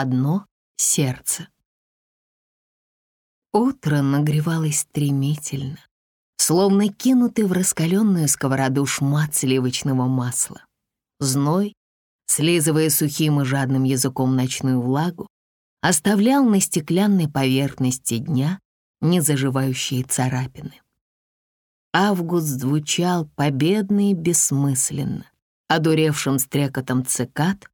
одно сердце. Утро нагревалось стремительно, словно кинутый в раскаленную сковороду шмат сливочного масла. Зной, слизывая сухим и жадным языком ночную влагу, оставлял на стеклянной поверхности дня незаживающие царапины. Август звучал победно и бессмысленно, одуревшим стрекотом цикад,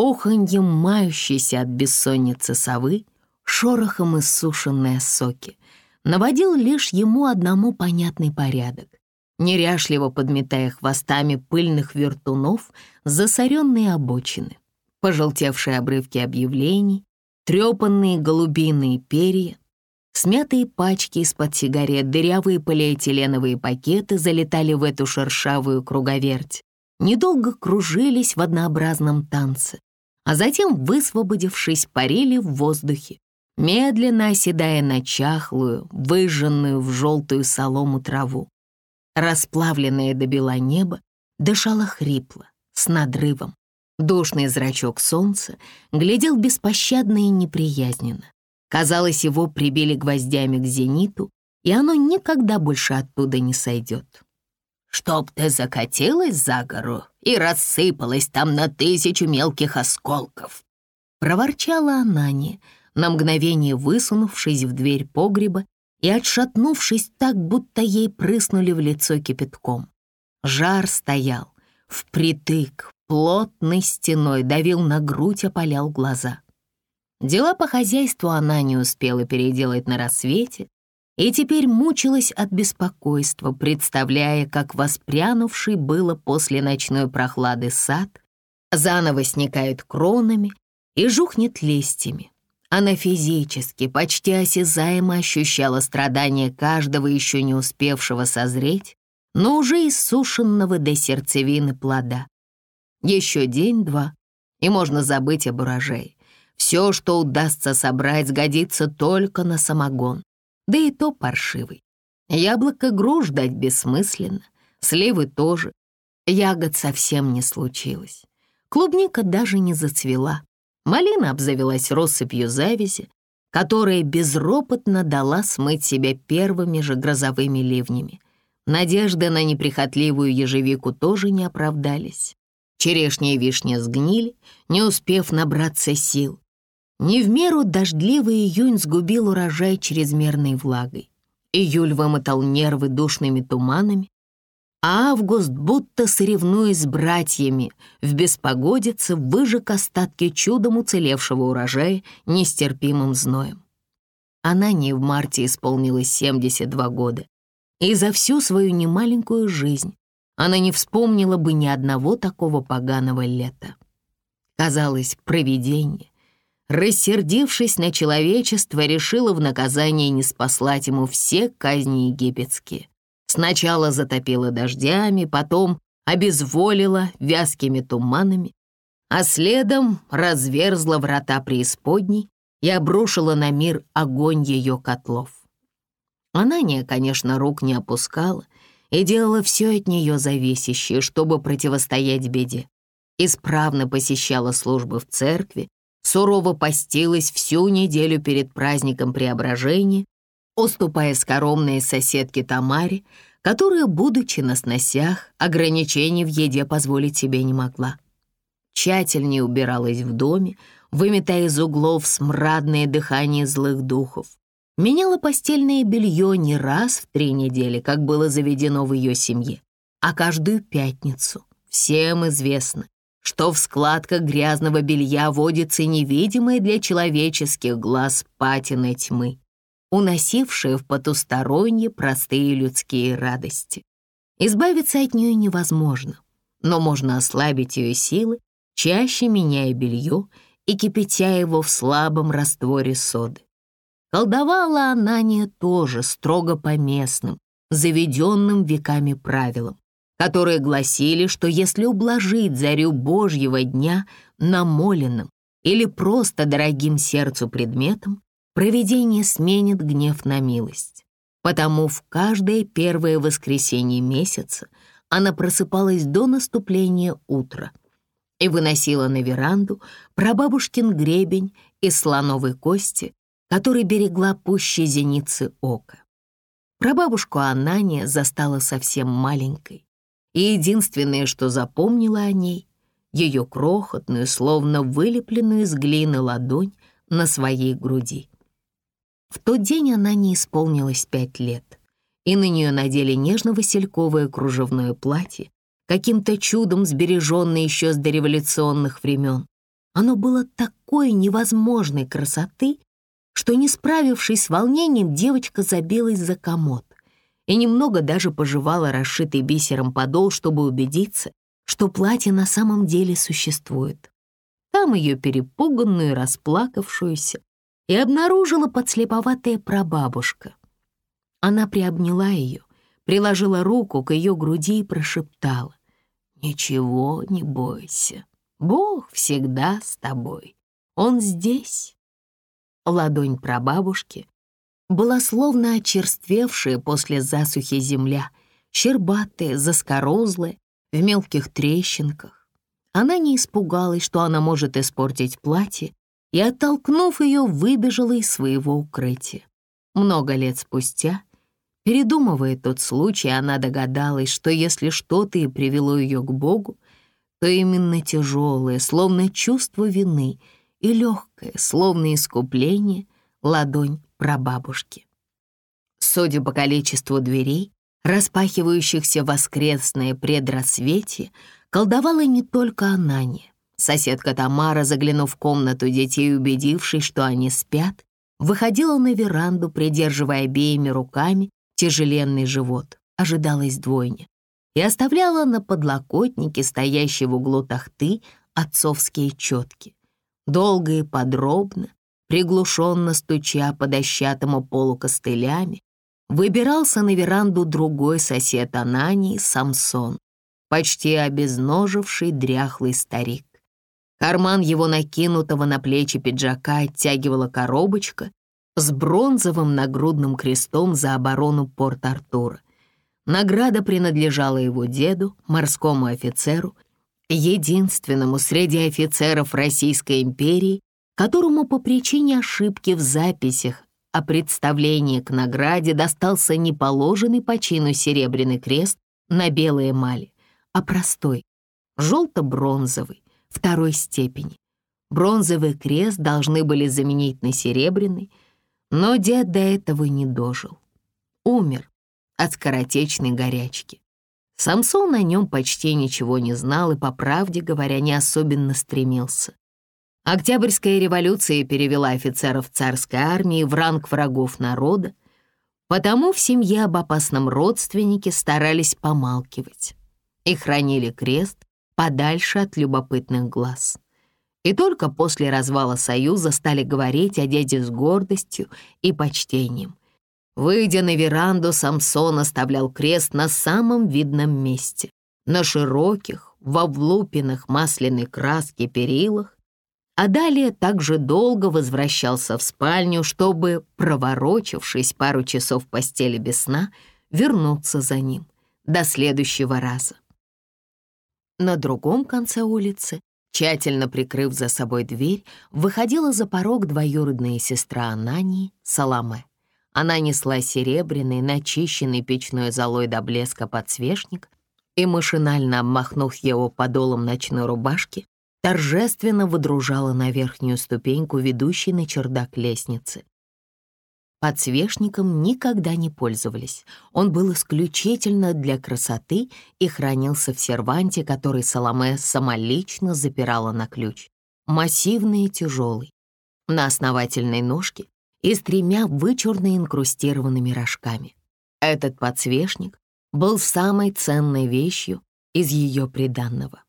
оханьем мающейся от бессонницы совы, шорохом иссушенные соки, наводил лишь ему одному понятный порядок, неряшливо подметая хвостами пыльных вертунов засоренные обочины, пожелтевшие обрывки объявлений, трепанные голубиные перья, смятые пачки из-под сигарет, дырявые полиэтиленовые пакеты залетали в эту шершавую круговерть, недолго кружились в однообразном танце, а затем, высвободившись, парили в воздухе, медленно оседая на чахлую, выжженную в желтую солому траву. Расплавленное до бела небо дышало хрипло, с надрывом. Душный зрачок солнца глядел беспощадно и неприязненно. Казалось, его прибили гвоздями к зениту, и оно никогда больше оттуда не сойдет. «Чтоб ты закатилась за гору и рассыпалась там на тысячу мелких осколков!» Проворчала Анания, на мгновение высунувшись в дверь погреба и отшатнувшись так, будто ей прыснули в лицо кипятком. Жар стоял, впритык, плотной стеной, давил на грудь, опалял глаза. Дела по хозяйству она не успела переделать на рассвете и теперь мучилась от беспокойства, представляя, как воспрянувший было после ночной прохлады сад заново сникает кронами и жухнет листьями. Она физически, почти осязаемо ощущала страдания каждого еще не успевшего созреть, но уже иссушенного до сердцевины плода. Еще день-два, и можно забыть об урожае. Все, что удастся собрать, сгодится только на самогон, да и то паршивый. Яблоко груш дать бессмысленно, сливы тоже. Ягод совсем не случилось. Клубника даже не зацвела. Малина обзавелась россыпью завязи, которая безропотно дала смыть себя первыми же грозовыми ливнями. Надежды на неприхотливую ежевику тоже не оправдались. Черешня и вишня сгнили, не успев набраться сил. Не в меру дождливый июнь сгубил урожай чрезмерной влагой. Июль вымотал нервы душными туманами, а август, будто соревнуясь с братьями, в беспогодице выжег остатки чудом уцелевшего урожая нестерпимым зноем. Она не в марте исполнилось 72 года, и за всю свою немаленькую жизнь она не вспомнила бы ни одного такого поганого лета. Казалось, провидение, рассердившись на человечество, решило в наказание не спаслать ему все казни египетские. Сначала затопило дождями, потом обезволило вязкими туманами, а следом разверзла врата преисподней и обрушила на мир огонь ее котлов. Анания, конечно, рук не опускала и делала все от нее зависящее, чтобы противостоять беде. Исправно посещала службы в церкви, сурово постилась всю неделю перед праздником Преображения уступая скоромной соседке Тамаре, которая, будучи на сносях, ограничений в еде позволить себе не могла. Тщательнее убиралась в доме, выметая из углов смрадное дыхание злых духов. Меняла постельное белье не раз в три недели, как было заведено в ее семье, а каждую пятницу. Всем известно, что в складках грязного белья водится невидимая для человеческих глаз патина тьмы уносившая в потусторонние простые людские радости. Избавиться от нее невозможно, но можно ослабить ее силы, чаще меняя белье и кипятя его в слабом растворе соды. Колдовала Анания тоже строго по местным, заведенным веками правилам, которые гласили, что если ублажить зарю Божьего дня намоленным или просто дорогим сердцу предметом, провидение сменит гнев на милость. Потому в каждое первое воскресенье месяца она просыпалась до наступления утра, и выносила на веранду прабабушкин гребень из слоновой кости, который берегла пуще зеницы ока. Прабабушку Анания застала совсем маленькой, и единственное, что запомнила о ней, ее крохотную, словно вылепленную из глины ладонь на своей груди. В тот день она не исполнилась пять лет, и на нее надели нежно-васильковое кружевное платье, каким-то чудом сбереженное еще с дореволюционных времен. Оно было такой невозможной красоты, что, не справившись с волнением, девочка забилась за комод и немного даже пожевала расшитый бисером подол, чтобы убедиться, что платье на самом деле существует. Там ее перепуганную, расплакавшуюся, и обнаружила подслеповатая прабабушка. Она приобняла ее, приложила руку к ее груди и прошептала. «Ничего не бойся, Бог всегда с тобой, Он здесь». Ладонь прабабушки была словно очерствевшая после засухи земля, щербатая, заскорозлая, в мелких трещинках. Она не испугалась, что она может испортить платье, и, оттолкнув ее, выбежала из своего укрытия. Много лет спустя, передумывая тот случай, она догадалась, что если что-то и привело ее к Богу, то именно тяжелое, словно чувство вины, и легкое, словно искупление, ладонь прабабушки. Судя по количеству дверей, распахивающихся воскресное предрассвете, колдовала не только Анания. Соседка Тамара, заглянув в комнату детей, убедившись, что они спят, выходила на веранду, придерживая обеими руками тяжеленный живот, ожидалась двойня, и оставляла на подлокотнике, стоящей в углу тахты, отцовские четки. Долго и подробно, приглушенно стуча по дощатому полу костылями, выбирался на веранду другой сосед Анании, Самсон, почти обезноживший дряхлый старик. Карман его накинутого на плечи пиджака оттягивала коробочка с бронзовым нагрудным крестом за оборону Порт-Артура. Награда принадлежала его деду, морскому офицеру, единственному среди офицеров Российской империи, которому по причине ошибки в записях о представлении к награде достался не положенный по чину серебряный крест на белой эмали, а простой, желто-бронзовый, второй степени. Бронзовый крест должны были заменить на серебряный, но дед до этого не дожил. Умер от скоротечной горячки. Самсон о нем почти ничего не знал и, по правде говоря, не особенно стремился. Октябрьская революция перевела офицеров царской армии в ранг врагов народа, потому в семье об опасном родственнике старались помалкивать и хранили крест подальше от любопытных глаз. И только после развала Союза стали говорить о деде с гордостью и почтением. Выйдя на веранду, Самсон оставлял крест на самом видном месте, на широких, во влупинах масляной краски перилах, а далее также долго возвращался в спальню, чтобы, проворочившись пару часов в постели без сна, вернуться за ним до следующего раза. На другом конце улицы, тщательно прикрыв за собой дверь, выходила за порог двоюродная сестра Анании, Саламе. Она несла серебряный, начищенный печной золой до блеска подсвечник и, машинально обмахнув его подолом ночной рубашки, торжественно выдружала на верхнюю ступеньку, ведущей на чердак лестницы. Подсвечником никогда не пользовались. Он был исключительно для красоты и хранился в серванте, который Соломе самолично запирала на ключ. Массивный и тяжелый, на основательной ножке и с тремя вычурно инкрустированными рожками. Этот подсвечник был самой ценной вещью из ее приданного.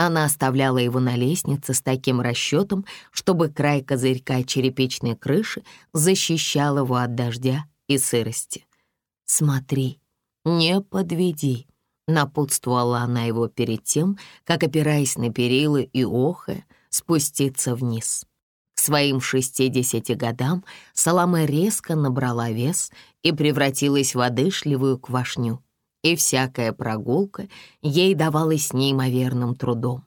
Она оставляла его на лестнице с таким расчетом, чтобы край козырька черепичной крыши защищал его от дождя и сырости. «Смотри, не подведи», — напутствовала она его перед тем, как, опираясь на перила и охая, спуститься вниз. К своим 60 годам Саламе резко набрала вес и превратилась в одышливую квашню и всякая прогулка ей давалась неимоверным трудом.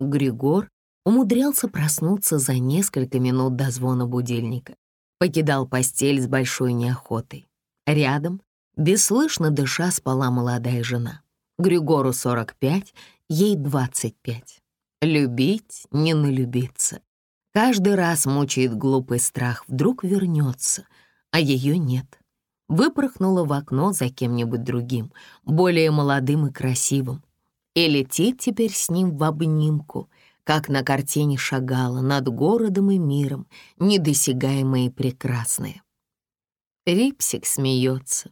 Григор умудрялся проснуться за несколько минут до звона будильника. Покидал постель с большой неохотой. Рядом, бесслышно дыша, спала молодая жена. Григору 45, ей 25. Любить, не налюбиться. Каждый раз мучает глупый страх, вдруг вернется, а ее нет. Выпорхнула в окно за кем-нибудь другим, более молодым и красивым, и летит теперь с ним в обнимку, как на картине шагала над городом и миром, недосягаемая и прекрасная. Рипсик смеется,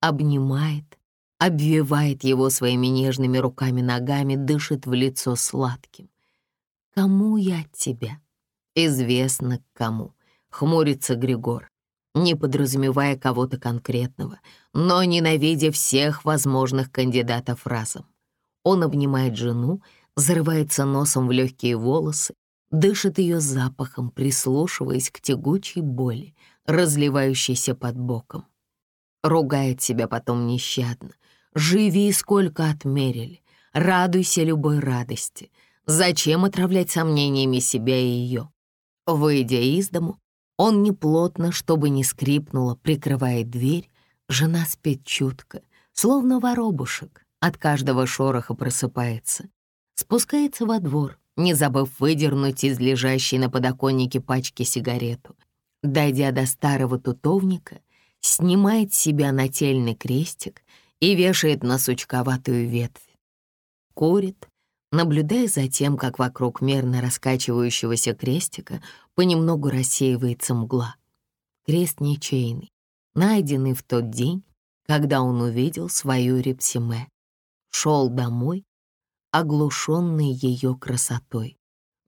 обнимает, обвивает его своими нежными руками-ногами, дышит в лицо сладким. «Кому я от тебя?» «Известно, кому», — хмурится Григор, не подразумевая кого-то конкретного, но ненавидя всех возможных кандидатов разом. Он обнимает жену, зарывается носом в легкие волосы, дышит ее запахом, прислушиваясь к тягучей боли, разливающейся под боком. Ругает себя потом нещадно. «Живи, сколько отмерили, радуйся любой радости. Зачем отравлять сомнениями себя и ее?» Выйдя из дому, он неплотно, чтобы не скрипнуло, прикрывает дверь. Жена спит чутко, словно воробушек, от каждого шороха просыпается. Спускается во двор, не забыв выдернуть из лежащей на подоконнике пачки сигарету. Дойдя до старого тутовника, снимает с себя нательный крестик и вешает на сучковатую ветвь. Курит, наблюдая за тем, как вокруг мерно раскачивающегося крестика понемногу рассеивается мгла. Крест ничейный, найденный в тот день, когда он увидел свою репсиме. Шел домой, оглушенный ее красотой.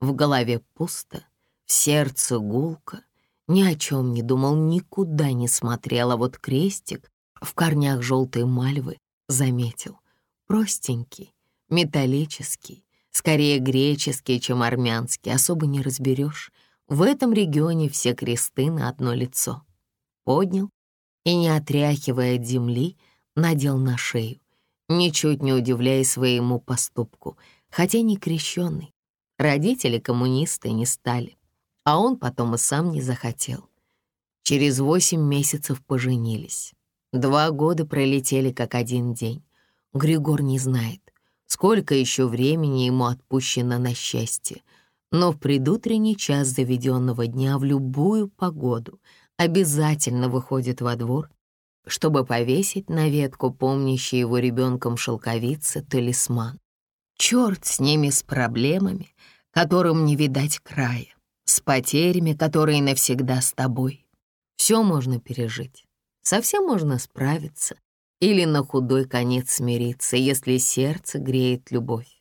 В голове пусто, в сердце гулко, ни о чем не думал, никуда не смотрел, а вот крестик в корнях желтой мальвы заметил. Простенький, металлический, скорее греческий, чем армянский, особо не разберешь. В этом регионе все кресты на одно лицо. Поднял и, не отряхивая от земли, надел на шею, ничуть не удивляясь своему поступку, хотя не крещенный. Родители коммунисты не стали, а он потом и сам не захотел. Через восемь месяцев поженились. Два года пролетели как один день. Григор не знает, сколько еще времени ему отпущено на счастье, но в предутренний час заведенного дня в любую погоду обязательно выходит во двор чтобы повесить на ветку помнящий его ребенком шелковицы талисман. Черт с ними, с проблемами, которым не видать края, с потерями, которые навсегда с тобой. Все можно пережить, совсем можно справиться или на худой конец смириться, если сердце греет любовь.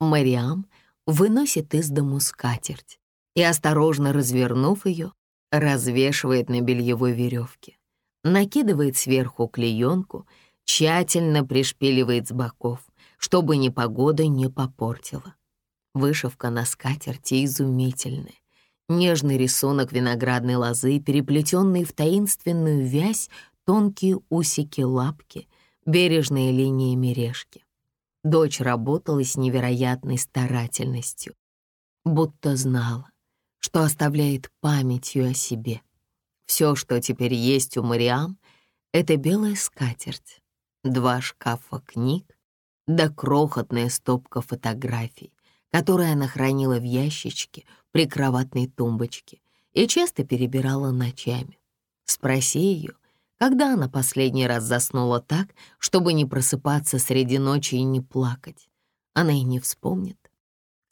Мариам выносит из дому скатерть и, осторожно развернув ее, развешивает на бельевой веревке накидывает сверху клеенку, тщательно пришпиливает с боков, чтобы непогода не попортила. Вышивка на скатерти изумительная. Нежный рисунок виноградной лозы, переплетенный в таинственную вязь тонкие усики-лапки, бережные линии мережки. Дочь работала с невероятной старательностью, будто знала, что оставляет памятью о себе — все, что теперь есть у Мариам, это белая скатерть, два шкафа книг, да крохотная стопка фотографий, которые она хранила в ящичке при кроватной тумбочке и часто перебирала ночами. Спроси ее, когда она последний раз заснула так, чтобы не просыпаться среди ночи и не плакать. Она и не вспомнит.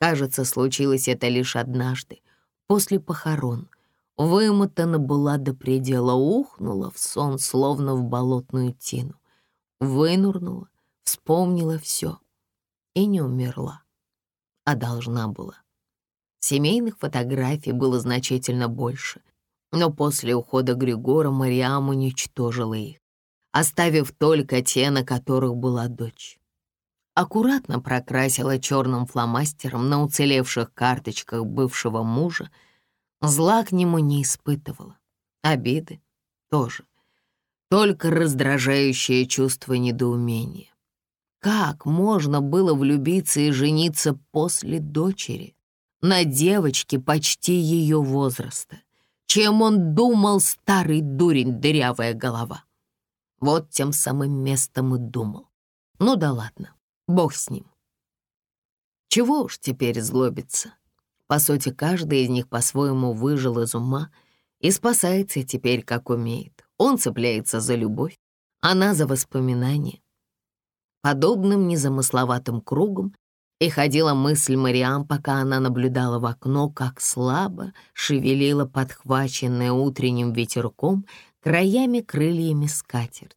Кажется, случилось это лишь однажды, после похорон — Вымотана была до предела, ухнула в сон, словно в болотную тину. Вынурнула, вспомнила все и не умерла, а должна была. Семейных фотографий было значительно больше, но после ухода Григора Мариам уничтожила их, оставив только те, на которых была дочь. Аккуратно прокрасила черным фломастером на уцелевших карточках бывшего мужа Зла к нему не испытывала, обиды тоже, только раздражающее чувство недоумения. Как можно было влюбиться и жениться после дочери? На девочке почти ее возраста. Чем он думал, старый дурень, дырявая голова? Вот тем самым местом и думал. Ну да ладно, бог с ним. Чего уж теперь злобиться? По сути, каждый из них по-своему выжил из ума и спасается теперь, как умеет. Он цепляется за любовь, она за воспоминания. Подобным незамысловатым кругом и ходила мысль Мариам, пока она наблюдала в окно, как слабо шевелила подхваченная утренним ветерком краями крыльями скатерть.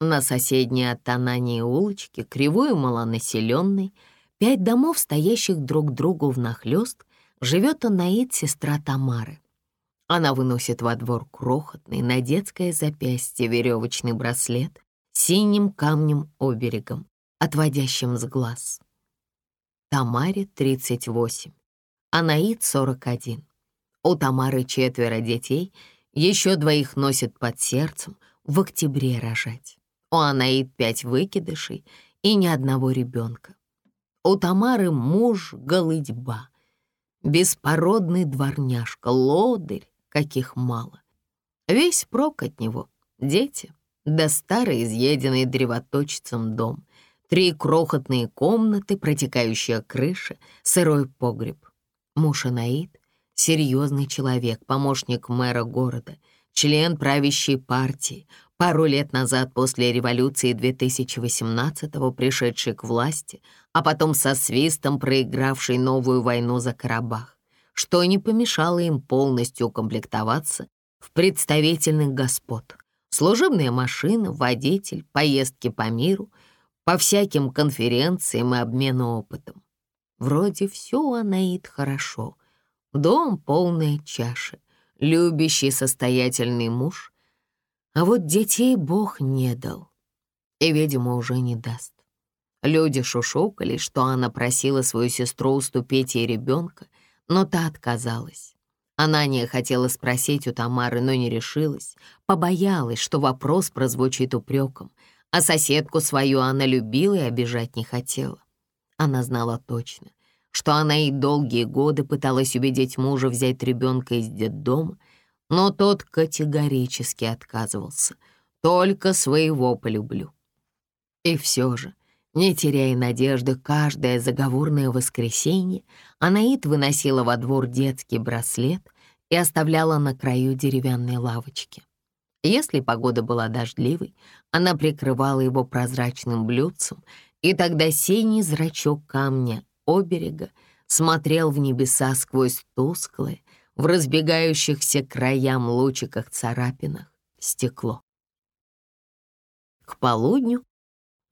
На соседней от Танании улочке, кривой и малонаселенной, пять домов, стоящих друг к другу внахлёст, живет Анаид, сестра Тамары. Она выносит во двор крохотный на детское запястье веревочный браслет с синим камнем-оберегом, отводящим с глаз. Тамаре 38, Анаид 41. У Тамары четверо детей, еще двоих носит под сердцем, в октябре рожать. У Анаид пять выкидышей и ни одного ребенка. У Тамары муж голыдьба, беспородный дворняжка, лодырь, каких мало. Весь прок от него — дети, да старый изъеденный древоточцем дом, три крохотные комнаты, протекающая крыша, сырой погреб. Муж Анаид — серьезный человек, помощник мэра города, член правящей партии, пару лет назад после революции 2018-го пришедший к власти, а потом со свистом проигравший новую войну за Карабах, что не помешало им полностью укомплектоваться в представительных господ. Служебная машина, водитель, поездки по миру, по всяким конференциям и обмену опытом. Вроде все у Анаид хорошо. Дом полная чаша, любящий состоятельный муж, а вот детей Бог не дал. И, видимо, уже не даст. Люди шушукали, что она просила свою сестру уступить ей ребенка, но та отказалась. Анания хотела спросить у Тамары, но не решилась, побоялась, что вопрос прозвучит упреком, а соседку свою она любила и обижать не хотела. Она знала точно, что она и долгие годы пыталась убедить мужа взять ребенка из детдома, но тот категорически отказывался. «Только своего полюблю». И все же, не теряя надежды, каждое заговорное воскресенье Анаит выносила во двор детский браслет и оставляла на краю деревянной лавочки. Если погода была дождливой, она прикрывала его прозрачным блюдцем, и тогда синий зрачок камня оберега смотрел в небеса сквозь тусклое, в разбегающихся краям лучиках царапинах стекло. К полудню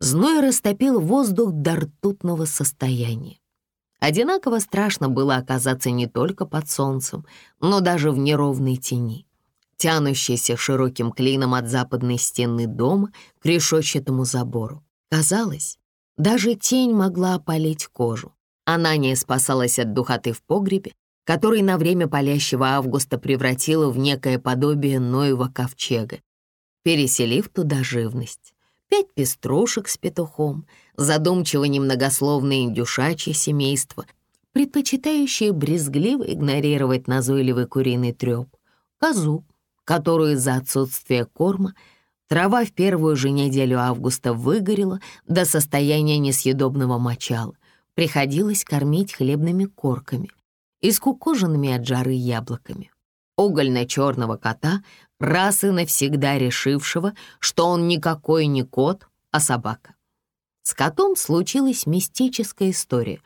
зной растопил воздух до ртутного состояния. Одинаково страшно было оказаться не только под солнцем, но даже в неровной тени, тянущейся широким клином от западной стены дома к решетчатому забору. Казалось, даже тень могла опалить кожу. Она не спасалась от духоты в погребе, который на время палящего августа превратила в некое подобие Ноева ковчега, переселив туда живность. Пять пеструшек с петухом, задумчиво немногословное индюшачье семейство, предпочитающее брезгливо игнорировать назойливый куриный трёп, козу, которую из-за отсутствия корма трава в первую же неделю августа выгорела до состояния несъедобного мочала, приходилось кормить хлебными корками, и скукоженными от жары яблоками. Угольно-черного кота, раз и навсегда решившего, что он никакой не кот, а собака. С котом случилась мистическая история.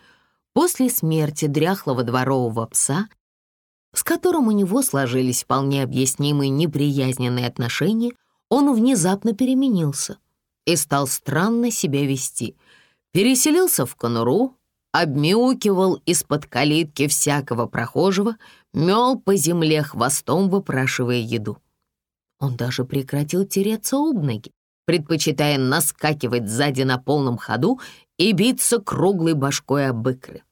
После смерти дряхлого дворового пса, с которым у него сложились вполне объяснимые неприязненные отношения, он внезапно переменился и стал странно себя вести. Переселился в конуру, обмяукивал из-под калитки всякого прохожего, мел по земле хвостом, выпрашивая еду. Он даже прекратил тереться об ноги, предпочитая наскакивать сзади на полном ходу и биться круглой башкой об икры.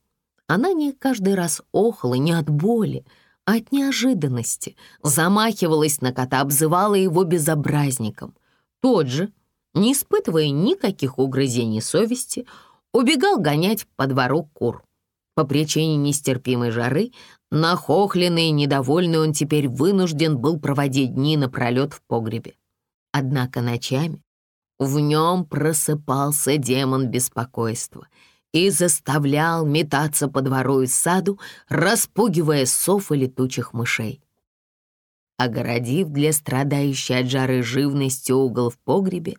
Она не каждый раз охала не от боли, от неожиданности, замахивалась на кота, обзывала его безобразником. Тот же, не испытывая никаких угрызений совести, убегал гонять по двору кур. По причине нестерпимой жары, нахохленный и недовольный он теперь вынужден был проводить дни напролет в погребе. Однако ночами в нем просыпался демон беспокойства и заставлял метаться по двору и саду, распугивая сов и летучих мышей. Огородив для страдающей от жары живности угол в погребе,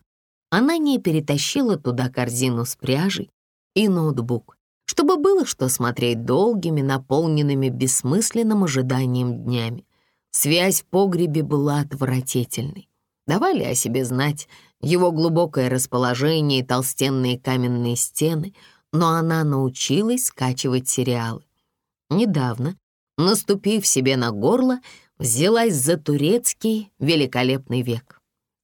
она не перетащила туда корзину с пряжей и ноутбук, чтобы было что смотреть долгими, наполненными бессмысленным ожиданием днями. Связь в погребе была отвратительной. Давали о себе знать его глубокое расположение и толстенные каменные стены, но она научилась скачивать сериалы. Недавно, наступив себе на горло, взялась за турецкий великолепный век.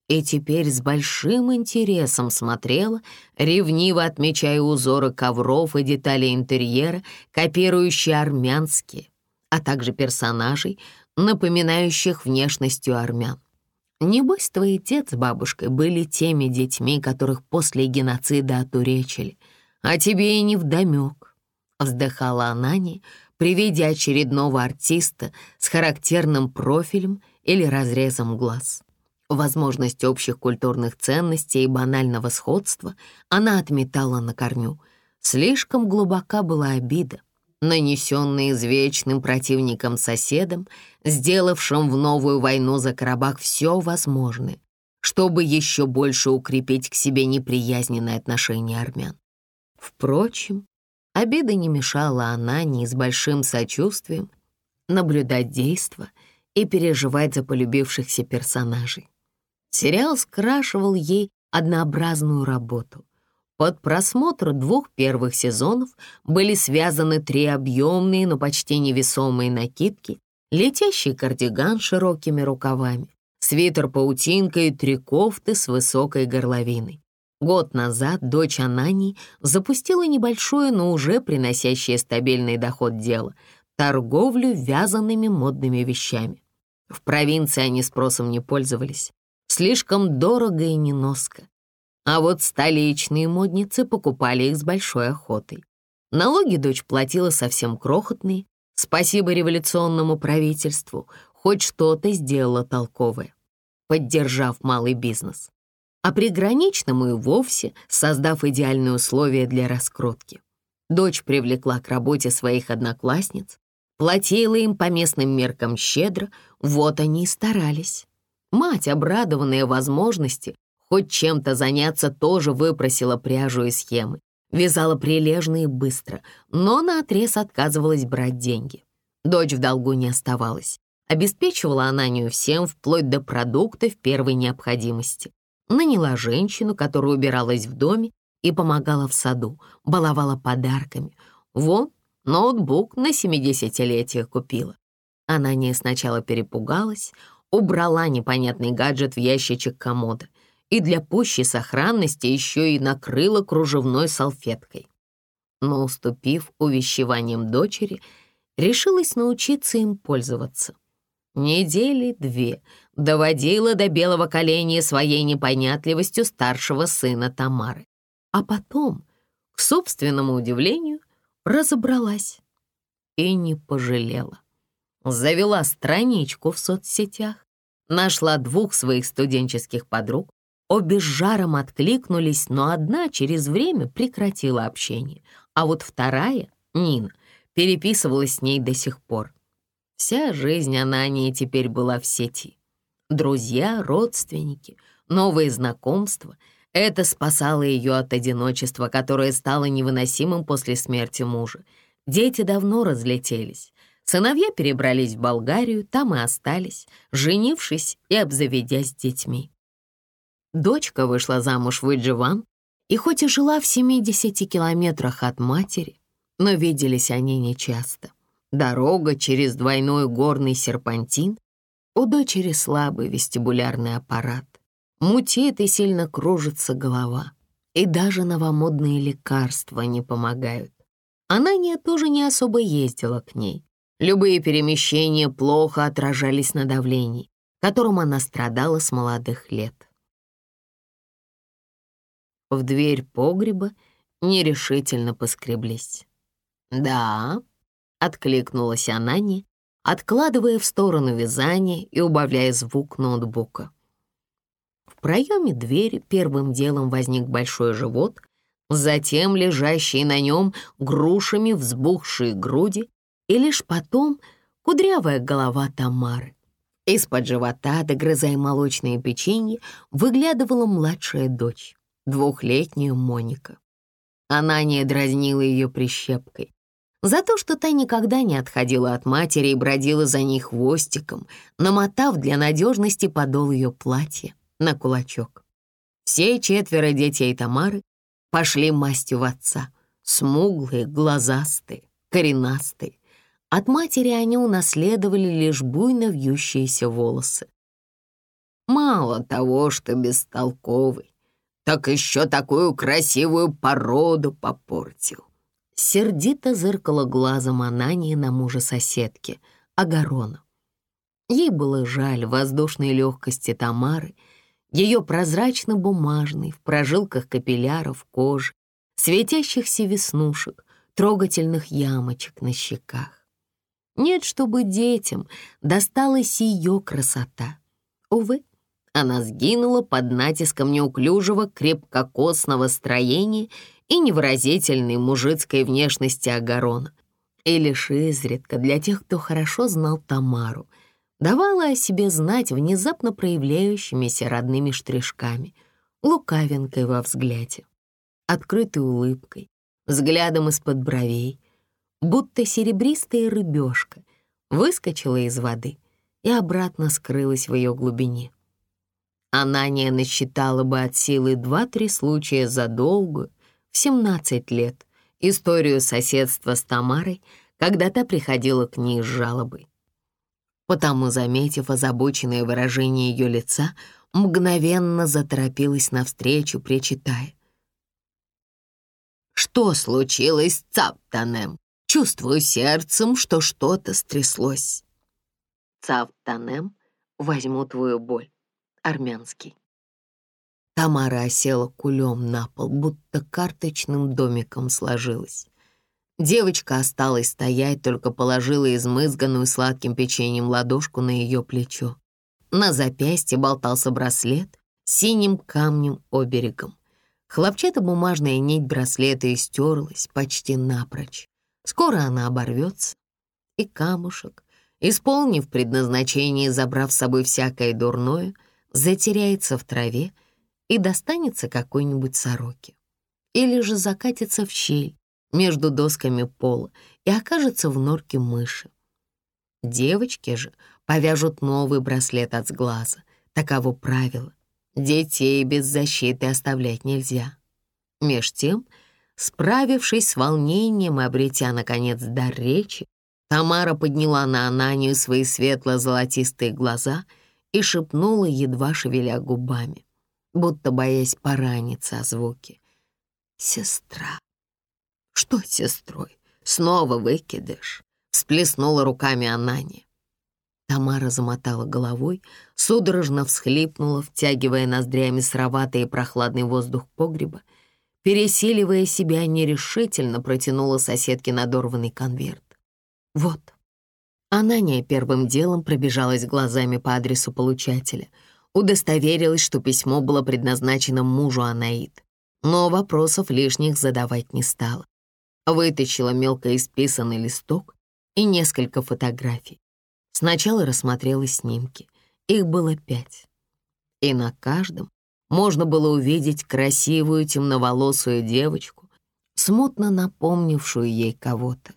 И теперь с большим интересом смотрела, ревниво отмечая узоры ковров и детали интерьера, копирующие армянские, а также персонажей, напоминающих внешностью армян. Небось, твой отец с бабушкой были теми детьми, которых после геноцида отуречили, а тебе и не вдомек, — вздыхала Анани, при виде очередного артиста с характерным профилем или разрезом глаз. Возможность общих культурных ценностей и банального сходства она отметала на корню. Слишком глубока была обида, нанесенная извечным противником-соседом, сделавшим в новую войну за Карабах все возможное, чтобы еще больше укрепить к себе неприязненное отношение армян. Впрочем, Обида не мешала Анании с большим сочувствием наблюдать действо и переживать за полюбившихся персонажей. Сериал скрашивал ей однообразную работу. Под просмотр двух первых сезонов были связаны три объемные, но почти невесомые накидки, летящий кардиган широкими рукавами, свитер-паутинка и три кофты с высокой горловиной. Год назад дочь Анани запустила небольшое, но уже приносящее стабильный доход дело — торговлю вязаными модными вещами. В провинции они спросом не пользовались. Слишком дорого и неноско. А вот столичные модницы покупали их с большой охотой. Налоги дочь платила совсем крохотные. Спасибо революционному правительству, хоть что-то сделала толковое, поддержав малый бизнес а приграничному и вовсе создав идеальные условия для раскрутки. Дочь привлекла к работе своих одноклассниц, платила им по местным меркам щедро, вот они и старались. Мать, обрадованная возможности, хоть чем-то заняться, тоже выпросила пряжу и схемы, вязала прилежно и быстро, но наотрез отказывалась брать деньги. Дочь в долгу не оставалась. Обеспечивала Ананию всем, вплоть до продуктов первой необходимости наняла женщину, которая убиралась в доме и помогала в саду, баловала подарками. Вон, ноутбук на 70-летие купила. Она не сначала перепугалась, убрала непонятный гаджет в ящичек комода и для пущей сохранности еще и накрыла кружевной салфеткой. Но, уступив увещеваниям дочери, решилась научиться им пользоваться. Недели две доводила до белого коленя своей непонятливостью старшего сына Тамары. А потом, к собственному удивлению, разобралась и не пожалела. Завела страничку в соцсетях, нашла двух своих студенческих подруг, обе с жаром откликнулись, но одна через время прекратила общение, а вот вторая, Нина, переписывалась с ней до сих пор. Вся жизнь Анании теперь была в сети. Друзья, родственники, новые знакомства — это спасало ее от одиночества, которое стало невыносимым после смерти мужа. Дети давно разлетелись. Сыновья перебрались в Болгарию, там и остались, женившись и обзаведясь детьми. Дочка вышла замуж в Идживан, и хоть и жила в 70 километрах от матери, но виделись они нечасто. Дорога через двойной горный серпантин. У дочери слабый вестибулярный аппарат. Мутит и сильно кружится голова. И даже новомодные лекарства не помогают. Анания тоже не особо ездила к ней. Любые перемещения плохо отражались на давлении, которым она страдала с молодых лет. В дверь погреба нерешительно поскреблись. «Да», — откликнулась Анани, откладывая в сторону вязание и убавляя звук ноутбука. В проеме двери первым делом возник большой живот, затем лежащие на нем грушами взбухшие груди и лишь потом кудрявая голова Тамары. Из-под живота, догрызая молочное печенье, выглядывала младшая дочь, двухлетняя Моника. Она не дразнила ее прищепкой. За то, что та никогда не отходила от матери и бродила за ней хвостиком, намотав для надежности подол ее платья на кулачок. Все четверо детей Тамары пошли мастью в отца, смуглые, глазастые, коренастые. От матери они унаследовали лишь буйно вьющиеся волосы. Мало того, что бестолковый, так еще такую красивую породу попортил. Сердито зыркала глазом Анании на мужа соседки, Агарона. Ей было жаль воздушной легкости Тамары, ее прозрачно-бумажной, в прожилках капилляров кожи, светящихся веснушек, трогательных ямочек на щеках. Нет, чтобы детям досталась ее красота. Увы, она сгинула под натиском неуклюжего крепкокосного строения и невыразительной мужицкой внешности Агарона. И лишь изредка для тех, кто хорошо знал Тамару, давала о себе знать внезапно проявляющимися родными штришками, лукавинкой во взгляде, открытой улыбкой, взглядом из-под бровей, будто серебристая рыбешка выскочила из воды и обратно скрылась в ее глубине. Анания насчитала бы от силы два-три случая за долгую, в 17 лет, историю соседства с Тамарой, когда та приходила к ней с жалобой. Потому, заметив озабоченное выражение ее лица, мгновенно заторопилась навстречу, причитая. «Что случилось с Цаптанем? Чувствую сердцем, что что-то стряслось». Цаптанем возьму твою боль армянский. Тамара осела кулем на пол, будто карточным домиком сложилась. Девочка осталась стоять, только положила измызганную сладким печеньем ладошку на ее плечо. На запястье болтался браслет синим камнем оберегом. Хлопчато-бумажная нить браслета истерлась почти напрочь. Скоро она оборвется, и камушек, исполнив предназначение, забрав с собой всякое дурное — затеряется в траве и достанется какой-нибудь сороке. Или же закатится в щель между досками пола и окажется в норке мыши. Девочки же повяжут новый браслет от сглаза. Таково правило. Детей без защиты оставлять нельзя. Меж тем, справившись с волнением и обретя, наконец, дар речи, Тамара подняла на Ананию свои светло-золотистые глаза — и шепнула, едва шевеля губами, будто боясь пораниться о звуке. «Сестра». «Что сестрой? Снова выкидыш?» — всплеснула руками Анани. Тамара замотала головой, судорожно всхлипнула, втягивая ноздрями сыроватый и прохладный воздух погреба, пересиливая себя, нерешительно протянула соседке надорванный конверт. «Вот, Анания первым делом пробежалась глазами по адресу получателя, удостоверилась, что письмо было предназначено мужу Анаид, но вопросов лишних задавать не стала. Вытащила мелко исписанный листок и несколько фотографий. Сначала рассмотрела снимки. Их было пять. И на каждом можно было увидеть красивую темноволосую девочку, смутно напомнившую ей кого-то.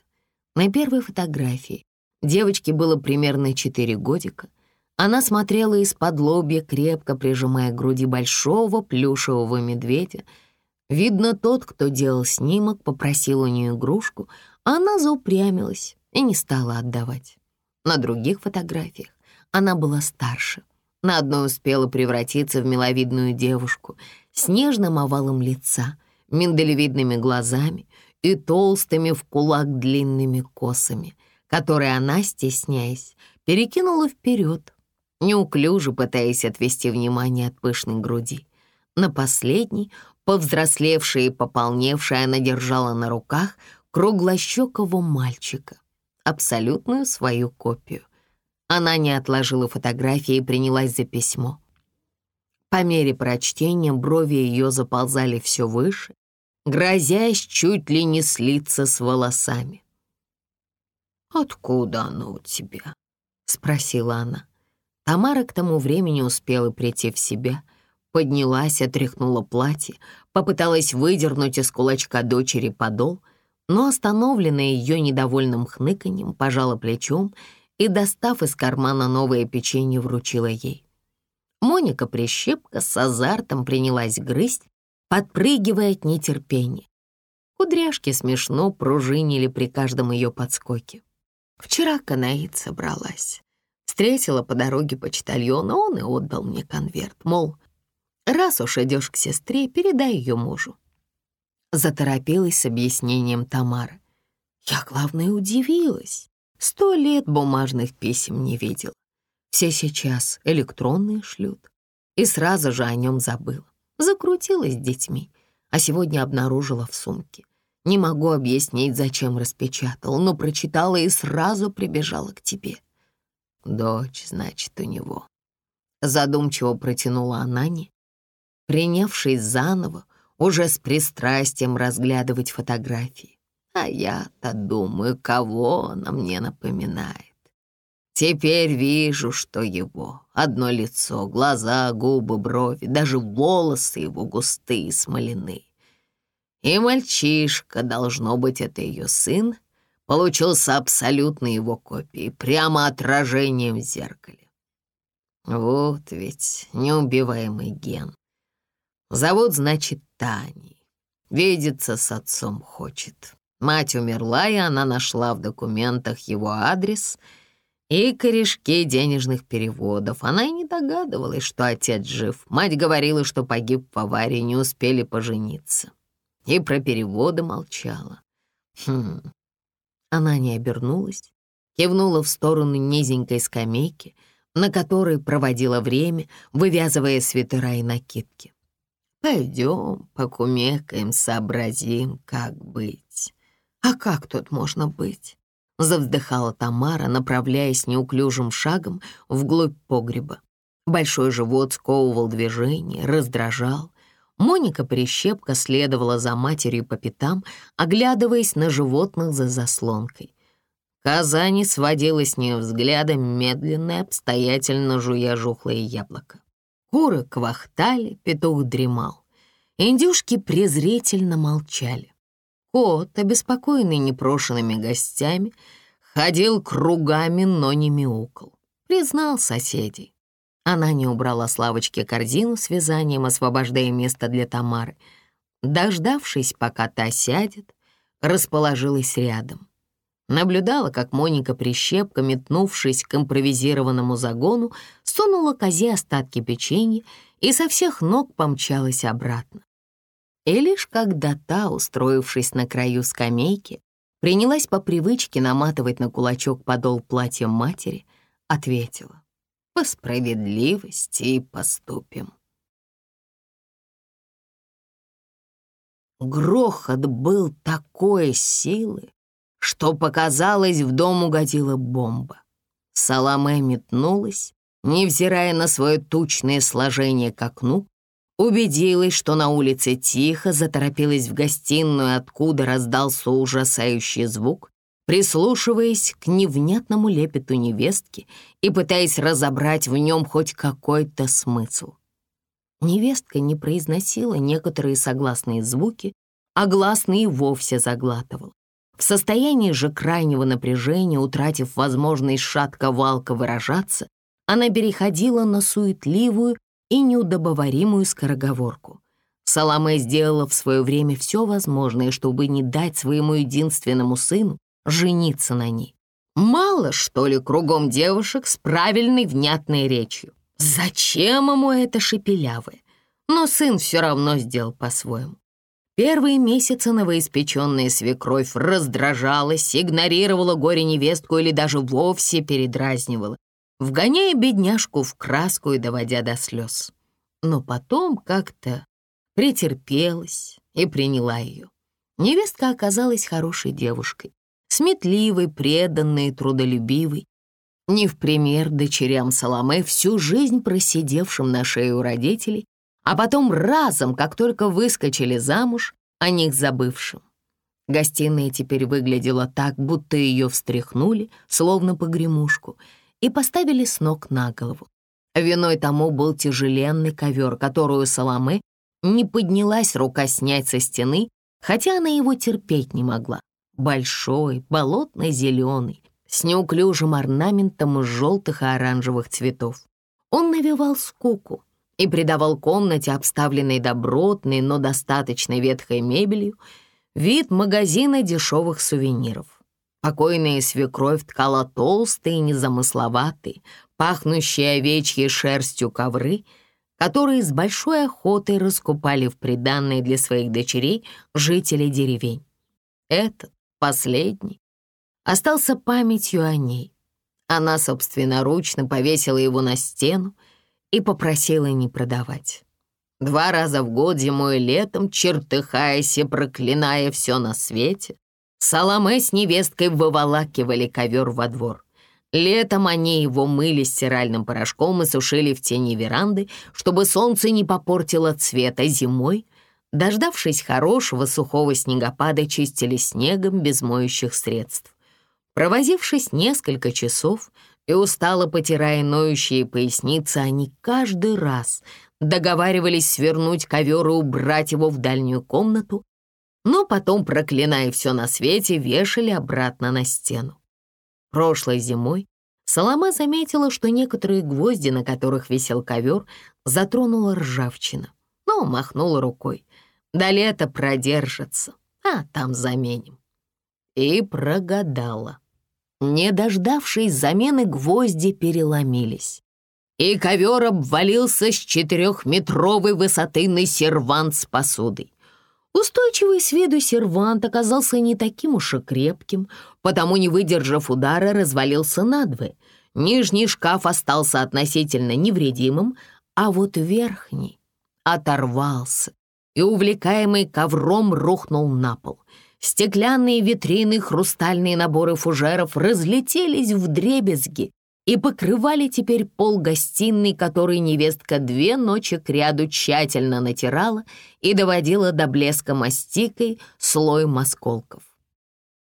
На первой фотографии Девочке было примерно четыре годика. Она смотрела из-под лобья, крепко прижимая к груди большого плюшевого медведя. Видно, тот, кто делал снимок, попросил у нее игрушку, а она заупрямилась и не стала отдавать. На других фотографиях она была старше. На одной успела превратиться в миловидную девушку с нежным овалом лица, миндалевидными глазами и толстыми в кулак длинными косами — который она, стесняясь, перекинула вперед, неуклюже пытаясь отвести внимание от пышной груди. На последней, повзрослевшая и пополневшая, она держала на руках круглощекого мальчика, абсолютную свою копию. Она не отложила фотографии и принялась за письмо. По мере прочтения брови ее заползали все выше, грозясь чуть ли не слиться с волосами. «Откуда оно у тебя?» — спросила она. Тамара к тому времени успела прийти в себя, поднялась, отряхнула платье, попыталась выдернуть из кулачка дочери подол, но, остановленная ее недовольным хныканьем, пожала плечом и, достав из кармана новое печенье, вручила ей. Моника Прищепка с азартом принялась грызть, подпрыгивая от нетерпения. Кудряшки смешно пружинили при каждом ее подскоке. Вчера канаид собралась. Встретила по дороге почтальона, он и отдал мне конверт, мол, раз уж идешь к сестре, передай ее мужу. Заторопилась с объяснением Тамара. Я, главное, удивилась. Сто лет бумажных писем не видел. Все сейчас электронные шлют. И сразу же о нем забыла. Закрутилась с детьми, а сегодня обнаружила в сумке. Не могу объяснить, зачем распечатал, но прочитала и сразу прибежала к тебе. Дочь, значит, у него. Задумчиво протянула Анане, принявшись заново, уже с пристрастием разглядывать фотографии. А я-то думаю, кого она мне напоминает. Теперь вижу, что его. Одно лицо, глаза, губы, брови, даже волосы его густые, смоляные. И мальчишка, должно быть, это ее сын, получился абсолютно его копией, прямо отражением в зеркале. Вот ведь неубиваемый ген. Зовут, значит, Таней. Видеться с отцом хочет. Мать умерла, и она нашла в документах его адрес и корешки денежных переводов. Она и не догадывалась, что отец жив. Мать говорила, что погиб в аварии, не успели пожениться и про переводы молчала. Хм. Она не обернулась, кивнула в сторону низенькой скамейки, на которой проводила время, вывязывая свитера и накидки. «Пойдем, покумекаем, сообразим, как быть». «А как тут можно быть?» — завздыхала Тамара, направляясь неуклюжим шагом вглубь погреба. Большой живот сковывал движение, раздражал. Моника Прищепка следовала за матерью по пятам, оглядываясь на животных за заслонкой. Казани сводила с нее взглядом, медленно и обстоятельно жуя жухлое яблоко. Куры квахтали, петух дремал. Индюшки презрительно молчали. Кот, обеспокоенный непрошенными гостями, ходил кругами, но не мяукал. Признал соседей. Она не убрала с лавочки корзину с вязанием, освобождая место для Тамары. Дождавшись, пока та сядет, расположилась рядом. Наблюдала, как Моника прищепка, метнувшись к импровизированному загону, сунула козе остатки печенья и со всех ног помчалась обратно. И лишь когда та, устроившись на краю скамейки, принялась по привычке наматывать на кулачок подол платья матери, ответила по справедливости и поступим. Грохот был такой силы, что, показалось, в дом угодила бомба. Саламе метнулась, невзирая на свое тучное сложение к окну, убедилась, что на улице тихо, заторопилась в гостиную, откуда раздался ужасающий звук, прислушиваясь к невнятному лепету невестки и пытаясь разобрать в нем хоть какой-то смысл. Невестка не произносила некоторые согласные звуки, а гласные вовсе заглатывал. В состоянии же крайнего напряжения, утратив возможность шатко-валко выражаться, она переходила на суетливую и неудобоваримую скороговорку. Саламе сделала в свое время все возможное, чтобы не дать своему единственному сыну жениться на ней. Мало, что ли, кругом девушек с правильной внятной речью. Зачем ему это шепелявое? Но сын все равно сделал по-своему. Первые месяцы новоиспеченная свекровь раздражалась, игнорировала горе-невестку или даже вовсе передразнивала, вгоняя бедняжку в краску и доводя до слез. но потом как-то претерпелась и приняла ее. Невестка оказалась хорошей девушкой, сметливой, преданной и трудолюбивой, не в пример дочерям Соломе, всю жизнь просидевшим на шее у родителей, а потом разом, как только выскочили замуж, о них забывшим. Гостиная теперь выглядела так, будто ее встряхнули, словно погремушку, и поставили с ног на голову. Виной тому был тяжеленный ковер, которую Соломе не поднялась рука снять со стены, хотя она его терпеть не могла. Большой, болотно-зеленый, с неуклюжим орнаментом из желтых и оранжевых цветов. Он навевал скуку и придавал комнате, обставленной добротной, но достаточно ветхой мебелью, вид магазина дешевых сувениров. Покойная свекровь ткала толстые, незамысловатые, пахнущие овечьей шерстью ковры, которые с большой охотой раскупали в приданные для своих дочерей жители деревень. Этот, последний, остался памятью о ней. Она собственноручно повесила его на стену и попросила не продавать. Два раза в год, зимой и летом, чертыхаясь и проклиная все на свете, Соломе с невесткой выволакивали ковер во двор. Летом они его мыли стиральным порошком и сушили в тени веранды, чтобы солнце не попортило цвет, а зимой, дождавшись хорошего сухого снегопада, чистили снегом без моющих средств. Провозившись несколько часов и устало потирая ноющие поясницы, они каждый раз договаривались свернуть ковер и убрать его в дальнюю комнату, но потом, проклиная все на свете, вешали обратно на стену. Прошлой зимой Солома заметила, что некоторые гвозди, на которых висел ковер, затронула ржавчина, но махнула рукой. До лета продержится, а там заменим. И прогадала. Не дождавшись замены, гвозди переломились. И ковер обвалился с четырехметровой высоты на сервант с посудой. Устойчивый с виду сервант оказался не таким уж и крепким, потому, не выдержав удара, развалился надвое. Нижний шкаф остался относительно невредимым, а вот верхний оторвался и, увлекаемый ковром, рухнул на пол. Стеклянные витрины, хрустальные наборы фужеров разлетелись в дребезги, и покрывали теперь пол гостиной, который невестка две ночи кряду тщательно натирала и доводила до блеска мастикой слой осколков.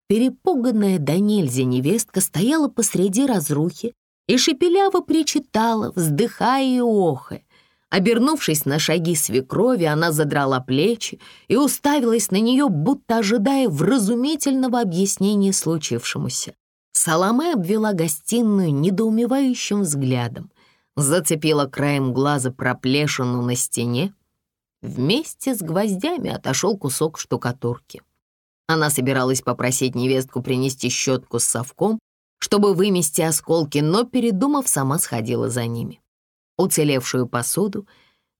Перепуганная до нельзя невестка стояла посреди разрухи и шепеляво причитала, вздыхая и охая. Обернувшись на шаги свекрови, она задрала плечи и уставилась на нее, будто ожидая вразумительного объяснения случившемуся. Саламе обвела гостиную недоумевающим взглядом, зацепила краем глаза проплешину на стене. Вместе с гвоздями отошел кусок штукатурки. Она собиралась попросить невестку принести щетку с совком, чтобы вымести осколки, но, передумав, сама сходила за ними. Уцелевшую посуду,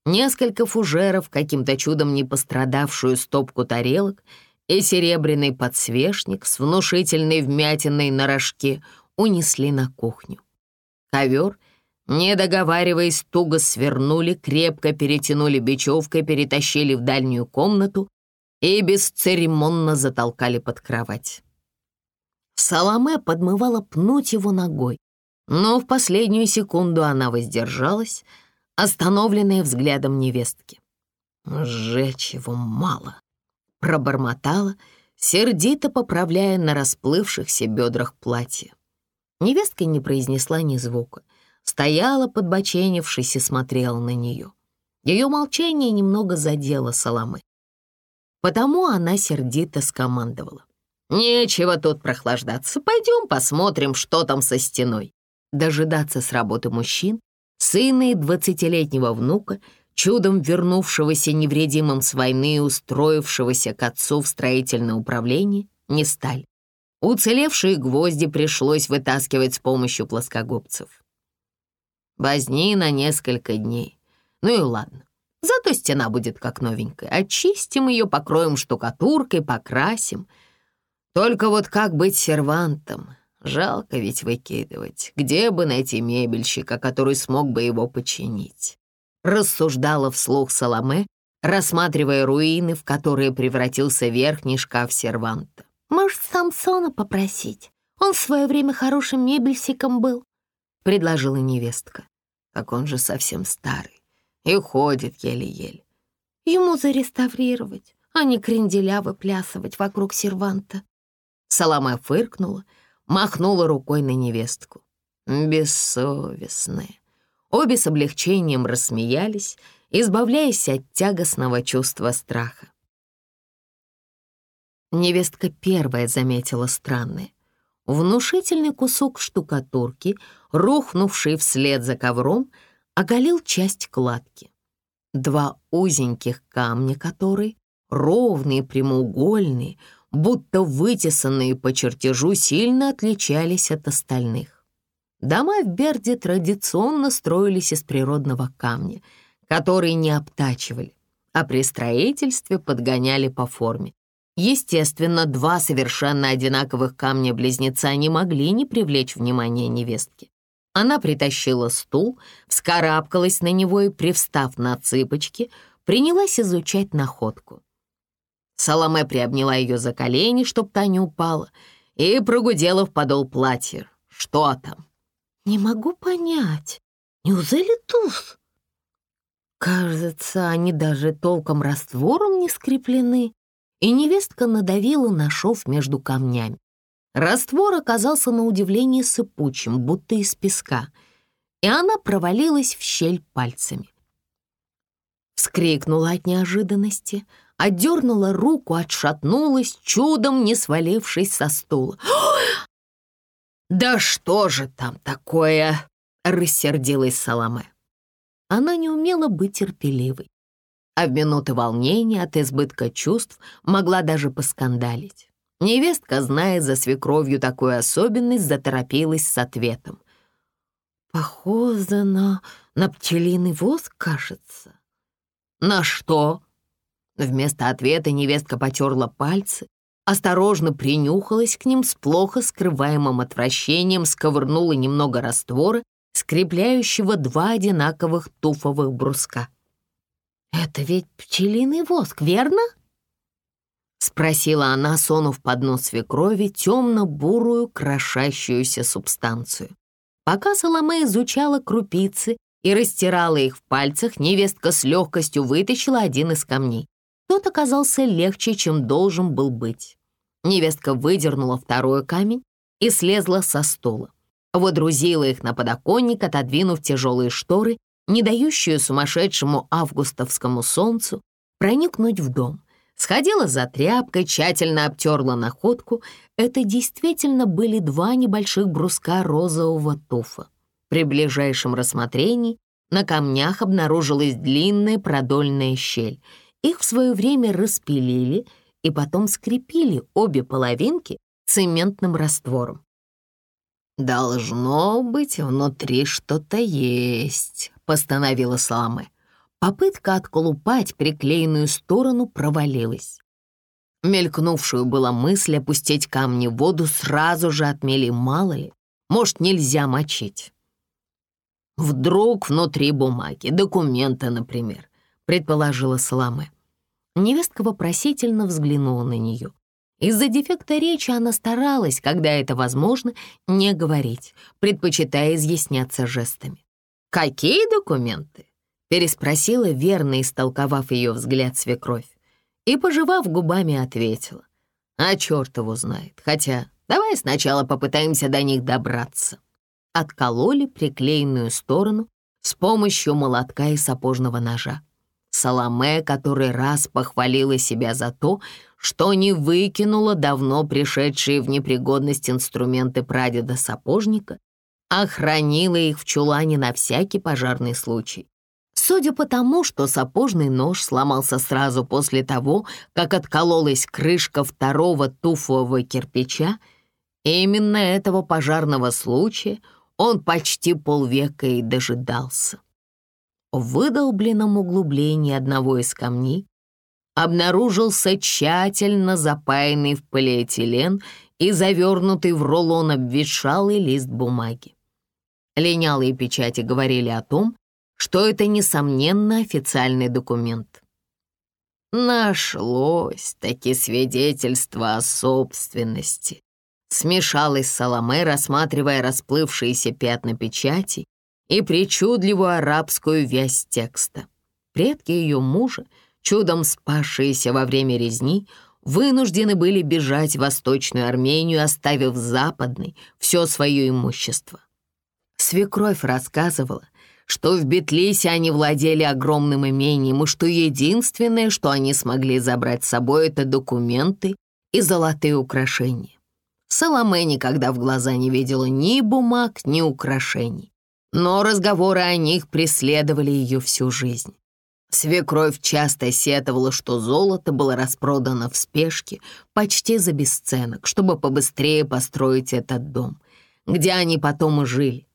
несколько фужеров, каким-то чудом не пострадавшую стопку тарелок — и серебряный подсвечник с внушительной вмятиной на рожке унесли на кухню. Ковер, не договариваясь, туго свернули, крепко перетянули бечевкой, перетащили в дальнюю комнату и бесцеремонно затолкали под кровать. Саламе подмывала пнуть его ногой, но в последнюю секунду она воздержалась, остановленная взглядом невестки. «Сжечь его мало», пробормотала, сердито поправляя на расплывшихся бедрах платье. Невестка не произнесла ни звука, стояла, подбоченившись, и смотрела на нее. Ее молчание немного задело Соломы. Потому она сердито скомандовала. «Нечего тут прохлаждаться. Пойдем посмотрим, что там со стеной». Дожидаться с работы мужчин, сына и двадцатилетнего внука — чудом вернувшегося невредимым с войны и устроившегося к отцу в строительное управление, не стали. Уцелевшие гвозди пришлось вытаскивать с помощью плоскогубцев. Возни на несколько дней. Ну и ладно. Зато стена будет как новенькая. Очистим ее, покроем штукатуркой, покрасим. Только вот как быть сервантом? Жалко ведь выкидывать. Где бы найти мебельщика, который смог бы его починить? рассуждала вслух Соломе, рассматривая руины, в которые превратился верхний шкаф серванта. «Может, Самсона попросить? Он в свое время хорошим мебельщиком был», — предложила невестка. «Так он же совсем старый и ходит еле-еле». «Ему зареставрировать, а не кренделя выплясывать вокруг серванта». Соломе фыркнула, махнула рукой на невестку. Бессовестная. Обе с облегчением рассмеялись, избавляясь от тягостного чувства страха. Невестка первая заметила странное. Внушительный кусок штукатурки, рухнувший вслед за ковром, оголил часть кладки. Два узеньких камня, которые, ровные, прямоугольные, будто вытесанные по чертежу, сильно отличались от остальных. Дома в Берде традиционно строились из природного камня, который не обтачивали, а при строительстве подгоняли по форме. Естественно, два совершенно одинаковых камня-близнеца не могли не привлечь внимание невестки. Она притащила стул, вскарабкалась на него и, привстав на цыпочки, принялась изучать находку. Соломе приобняла ее за колени, чтоб та не упала, и прогудела в подол платья. «Что там?» «Не могу понять. Неужели туз?» Кажется, они даже толком раствором не скреплены, и невестка надавила на шов между камнями. Раствор оказался на удивление сыпучим, будто из песка, и она провалилась в щель пальцами. Вскрикнула от неожиданности, отдернула руку, отшатнулась, чудом не свалившись со стула. «Да что же там такое?» — рассердилась Саламе. Она не умела быть терпеливой, а в минуты волнения от избытка чувств могла даже поскандалить. Невестка, зная за свекровью такую особенность, заторопилась с ответом. «Похоже на, на пчелиный воск, кажется». «На что?» Вместо ответа невестка потерла пальцы, осторожно принюхалась к ним с плохо скрываемым отвращением, сковырнула немного раствора, скрепляющего два одинаковых туфовых бруска. «Это ведь пчелиный воск, верно?» Спросила она, сонув под нос свекрови темно-бурую крошащуюся субстанцию. Пока Соломе изучала крупицы и растирала их в пальцах, невестка с легкостью вытащила один из камней. Тот оказался легче, чем должен был быть. Невестка выдернула второй камень и слезла со стула. Водрузила их на подоконник, отодвинув тяжелые шторы, не дающие сумасшедшему августовскому солнцу проникнуть в дом. Сходила за тряпкой, тщательно обтерла находку. Это действительно были два небольших бруска розового туфа. При ближайшем рассмотрении на камнях обнаружилась длинная продольная щель — их в свое время распилили и потом скрепили обе половинки цементным раствором. «Должно быть, внутри что-то есть», — постановила Саламе. Попытка отколупать приклеенную сторону провалилась. Мелькнувшую была мысль опустить камни в воду сразу же отмели, мало ли, может, нельзя мочить. Вдруг внутри бумаги, документы, например предположила Саламе. Невестка вопросительно взглянула на нее. Из-за дефекта речи она старалась, когда это возможно, не говорить, предпочитая изъясняться жестами. «Какие документы?» — переспросила, верно истолковав ее взгляд свекровь. И, пожевав губами, ответила. «А черт его знает, хотя давай сначала попытаемся до них добраться». Откололи приклеенную сторону с помощью молотка и сапожного ножа. Саламе который раз похвалила себя за то, что не выкинула давно пришедшие в непригодность инструменты прадеда-сапожника, а хранила их в чулане на всякий пожарный случай. Судя по тому, что сапожный нож сломался сразу после того, как откололась крышка второго туфового кирпича, именно этого пожарного случая он почти полвека и дожидался. В выдолбленном углублении одного из камней обнаружился тщательно запаянный в полиэтилен и завернутый в рулон обветшалый лист бумаги. Линялые печати говорили о том, что это, несомненно, официальный документ. Нашлось таки свидетельство о собственности. Смешалась Саломе, рассматривая расплывшиеся пятна печати и причудливую арабскую вязь текста. Предки ее мужа, чудом спасшиеся во время резни, вынуждены были бежать в Восточную Армению, оставив западный все свое имущество. Свекровь рассказывала, что в Бетлисе они владели огромным имением, и что единственное, что они смогли забрать с собой, это документы и золотые украшения. Соломе никогда в глаза не видела ни бумаг, ни украшений, но разговоры о них преследовали ее всю жизнь. Свекровь часто сетовала, что золото было распродано в спешке почти за бесценок, чтобы побыстрее построить этот дом, где они потом и жили.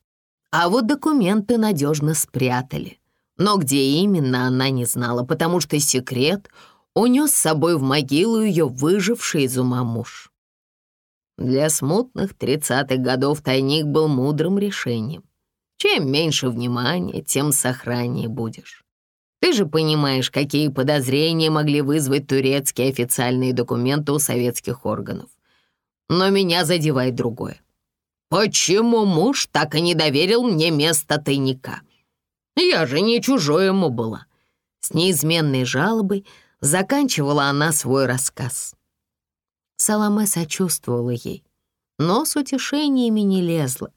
А вот документы надежно спрятали. Но где именно, она не знала, потому что секрет унес с собой в могилу ее выживший из ума муж. Для смутных тридцатых годов тайник был мудрым решением. Чем меньше внимания, тем сохраннее будешь. Ты же понимаешь, какие подозрения могли вызвать турецкие официальные документы у советских органов. Но меня задевает другое. Почему муж так и не доверил мне место тайника? Я же не чужой ему была. С неизменной жалобой заканчивала она свой рассказ. Саламе сочувствовала ей, но с утешениями не лезла,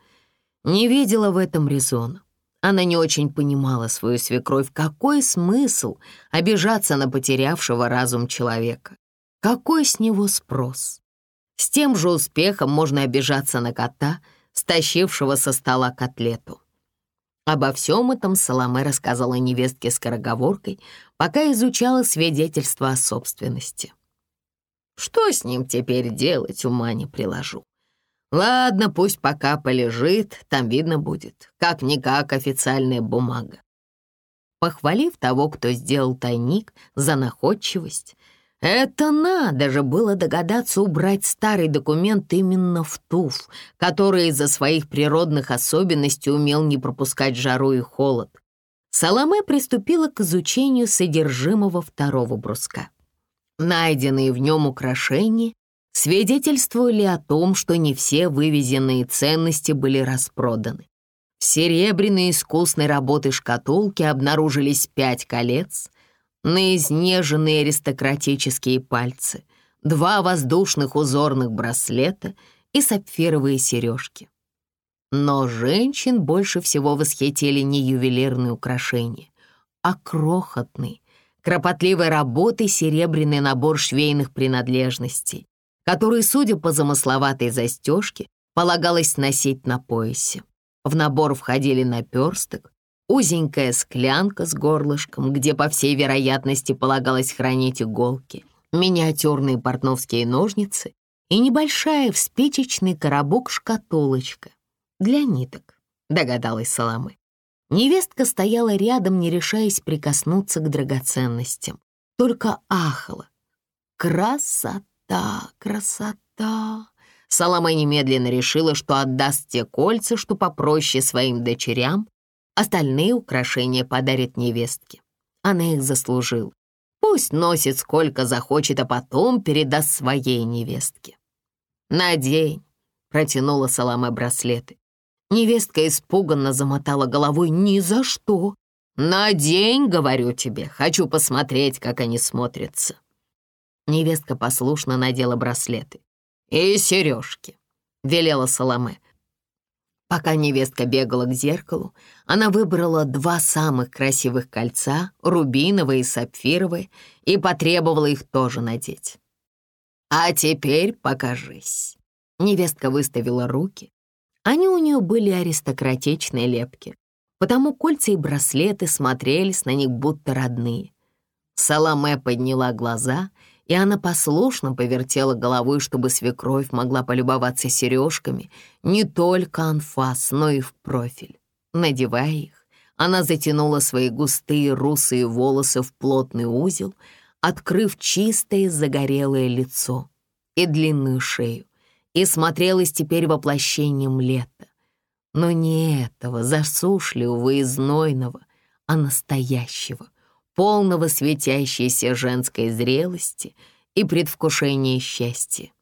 не видела в этом резона. Она не очень понимала свою свекровь, какой смысл обижаться на потерявшего разум человека. Какой с него спрос? С тем же успехом можно обижаться на кота, стащившего со стола котлету. Обо всем этом Соломе рассказала невестке скороговоркой, пока изучала свидетельство о собственности. Что с ним теперь делать, ума не приложу. Ладно, пусть пока полежит, там видно будет. Как-никак официальная бумага. Похвалив того, кто сделал тайник за находчивость, это надо же было догадаться убрать старый документ именно в туф, который из-за своих природных особенностей умел не пропускать жару и холод. Саламе приступила к изучению содержимого второго бруска. Найденные в нем украшения свидетельствовали о том, что не все вывезенные ценности были распроданы. В серебряной искусной работы шкатулки обнаружились пять колец, на изнеженные аристократические пальцы, два воздушных узорных браслета и сапфировые сережки. Но женщин больше всего восхитили не ювелирные украшения, а крохотный, кропотливой работы серебряный набор швейных принадлежностей, который, судя по замысловатой застежке, полагалось носить на поясе. В набор входили наперсток, узенькая склянка с горлышком, где, по всей вероятности, полагалось хранить иголки, миниатюрные портновские ножницы и небольшая в спичечный коробок-шкатулочка для ниток, догадалась Соломы. Невестка стояла рядом, не решаясь прикоснуться к драгоценностям. Только ахала. «Красота, красота!» Соломе немедленно решила, что отдаст те кольца, что попроще своим дочерям, остальные украшения подарит невестке. Она их заслужила. Пусть носит сколько захочет, а потом передаст своей невестке. «Надень», — протянула Соломе браслеты. Невестка испуганно замотала головой. «Ни за что! Надень, говорю тебе, хочу посмотреть, как они смотрятся». Невестка послушно надела браслеты. «И сережки», — велела Соломе. Пока невестка бегала к зеркалу, она выбрала два самых красивых кольца, рубиновое и сапфировое, и потребовала их тоже надеть. «А теперь покажись». Невестка выставила руки, они у нее были аристократичные лепки, потому кольца и браслеты смотрелись на них будто родные. Саламе подняла глаза, и она послушно повертела головой, чтобы свекровь могла полюбоваться сережками не только анфас, но и в профиль. Надевая их, она затянула свои густые русые волосы в плотный узел, открыв чистое загорелое лицо и длинную шею и смотрелась теперь воплощением лета. Но не этого, засушливого и знойного, а настоящего, полного светящейся женской зрелости и предвкушения счастья.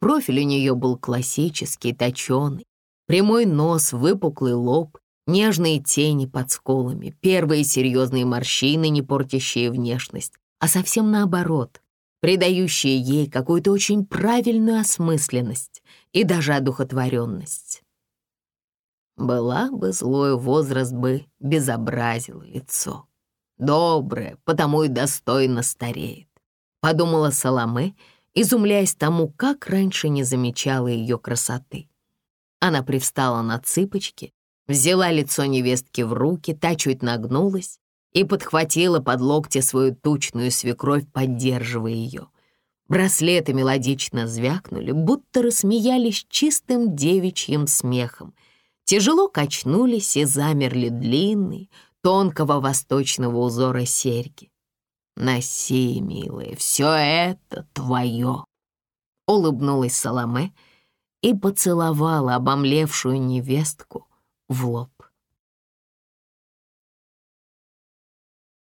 Профиль у нее был классический, точеный, прямой нос, выпуклый лоб, нежные тени под сколами, первые серьезные морщины, не портящие внешность, а совсем наоборот, придающие ей какую-то очень правильную осмысленность и даже одухотворенность. Была бы злой возраст бы безобразил лицо. Доброе, потому и достойно стареет, подумала Соломе, изумляясь тому, как раньше не замечала ее красоты. Она привстала на цыпочки, взяла лицо невестки в руки, та чуть нагнулась и подхватила под локти свою тучную свекровь, поддерживая ее. Браслеты мелодично звякнули, будто рассмеялись чистым девичьим смехом. Тяжело качнулись и замерли длинные, тонкого восточного узора серьги. «Носи, милая, все это твое!» Улыбнулась Соломе и поцеловала обомлевшую невестку в лоб.